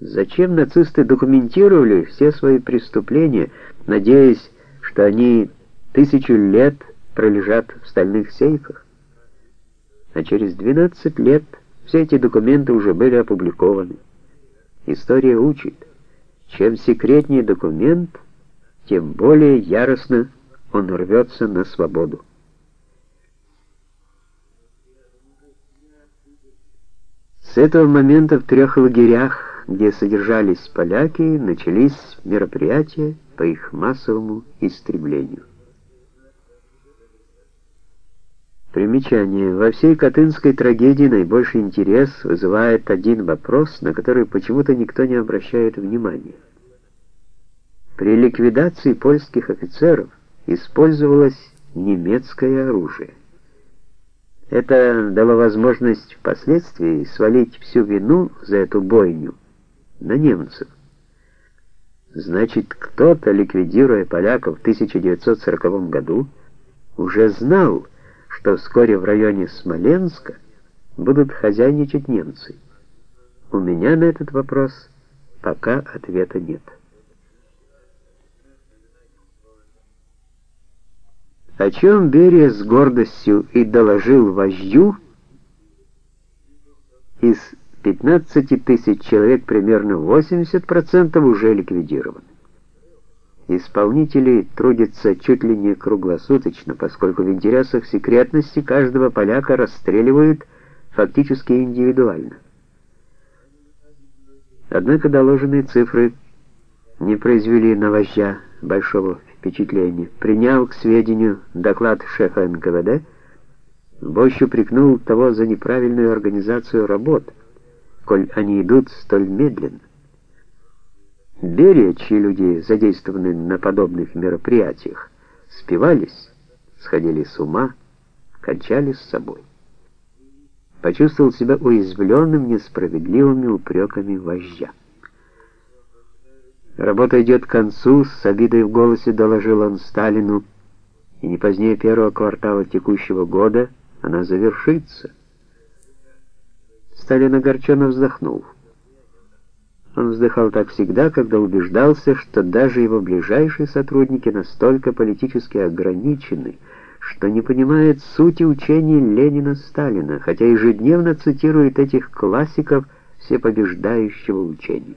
Зачем нацисты документировали все свои преступления, надеясь, что они тысячу лет пролежат в стальных сейфах? А через 12 лет все эти документы уже были опубликованы. История учит, чем секретнее документ, тем более яростно он рвется на свободу. С этого момента в трех лагерях, где содержались поляки, начались мероприятия по их массовому истреблению. Примечание. Во всей Катынской трагедии наибольший интерес вызывает один вопрос, на который почему-то никто не обращает внимания. При ликвидации польских офицеров использовалось немецкое оружие. Это дало возможность впоследствии свалить всю вину за эту бойню на немцев. Значит, кто-то, ликвидируя поляков в 1940 году, уже знал, что вскоре в районе Смоленска будут хозяйничать немцы. У меня на этот вопрос пока ответа нет. О чем Берия с гордостью и доложил вождю, из 15 тысяч человек примерно 80% уже ликвидированы. Исполнители трудятся чуть ли не круглосуточно, поскольку в интересах секретности каждого поляка расстреливают фактически индивидуально. Однако доложенные цифры не произвели на вождя большого впечатления. Приняв к сведению доклад шефа НКВД, Бощ упрекнул того за неправильную организацию работ, коль они идут столь медленно. Берия, чьи люди задействованы на подобных мероприятиях, спивались, сходили с ума, кончали с собой. Почувствовал себя уязвленным несправедливыми упреками вождя. Работа идет к концу, с обидой в голосе доложил он Сталину, и не позднее первого квартала текущего года она завершится. Сталин огорченно вздохнул. Он вздыхал так всегда, когда убеждался, что даже его ближайшие сотрудники настолько политически ограничены, что не понимают сути учений Ленина-Сталина, хотя ежедневно цитирует этих классиков всепобеждающего учения.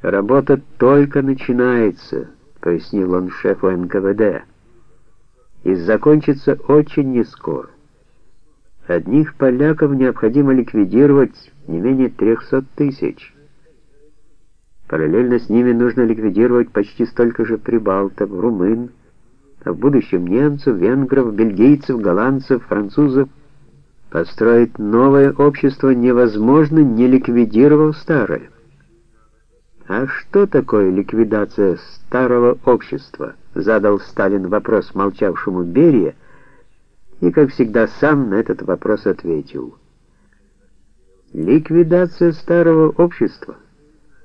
«Работа только начинается», — пояснил он шефу НКВД, — «и закончится очень нескоро. Одних поляков необходимо ликвидировать не менее 300 тысяч. Параллельно с ними нужно ликвидировать почти столько же прибалтов, румын, а в будущем немцев, венгров, бельгийцев, голландцев, французов. Построить новое общество невозможно, не ликвидировав старое. А что такое ликвидация старого общества? Задал Сталин вопрос молчавшему Берия, и, как всегда, сам на этот вопрос ответил. Ликвидация старого общества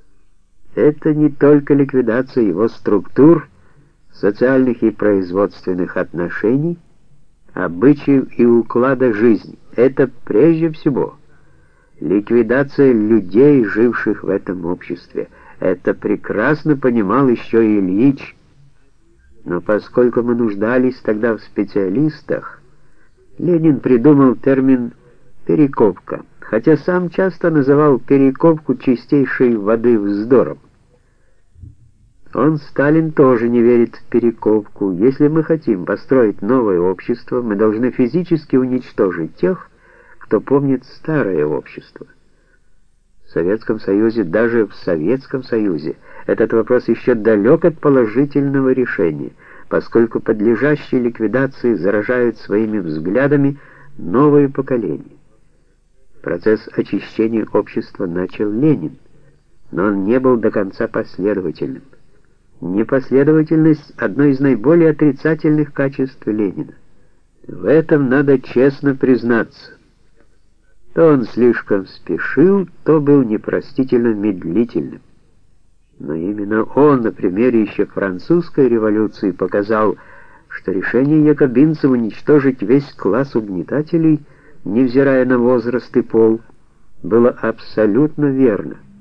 — это не только ликвидация его структур, социальных и производственных отношений, обычаев и уклада жизни. Это прежде всего ликвидация людей, живших в этом обществе. Это прекрасно понимал еще Ильич, но поскольку мы нуждались тогда в специалистах, Ленин придумал термин «перекопка» хотя сам часто называл перекопку чистейшей воды вздором. Он, Сталин, тоже не верит в перекопку. Если мы хотим построить новое общество, мы должны физически уничтожить тех, кто помнит старое общество. В Советском Союзе, даже в Советском Союзе, этот вопрос еще далек от положительного решения, поскольку подлежащие ликвидации заражают своими взглядами новое поколение. Процесс очищения общества начал Ленин, но он не был до конца последовательным. Непоследовательность — одно из наиболее отрицательных качеств Ленина. В этом надо честно признаться. То он слишком спешил, то был непростительно медлительным. Но именно он на примере еще французской революции показал, что решение якобинцев уничтожить весь класс угнетателей — невзирая на возраст и пол, было абсолютно верно.